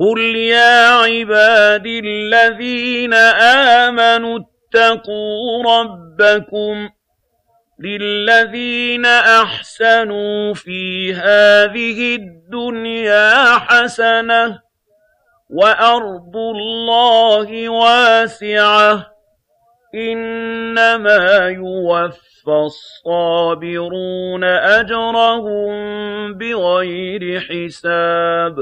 قُلْ يَا عِبَادِي الَّذِينَ آمَنُوا اتَّقُوا رَبَّكُمْ لِلَّذِينَ أَحْسَنُوا فِي هَٰذِهِ الدُّنْيَا حَسَنَةٌ ۗ وَأَرْضُ اللَّهِ وَاسِعَةٌ ۗ إِنَّمَا يُوَفَّى الصَّابِرُونَ أَجْرَهُم بِغَيْرِ حِسَابٍ